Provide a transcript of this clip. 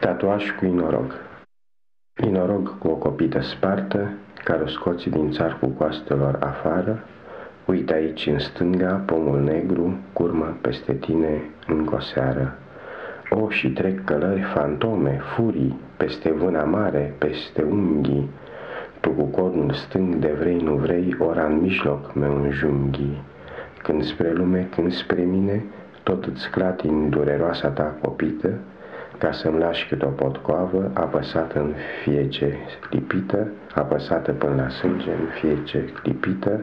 Tatuaj cu inorog Inorog cu o copită spartă, care o scoți din țarcul coastelor afară, Uite aici în stânga pomul negru, curmă peste tine încă o seară. O, și trec călări fantome, furii, peste vâna mare, peste unghii, Tu cu cornul stâng de vrei nu vrei, ora în mijloc meu înjunghi. Când spre lume, când spre mine, tot îți clatin dureroasa ta copită, ca să-mi lași cât o potcoavă, apăsată în fie ce clipită, apăsată până la sânge în fie ce clipită,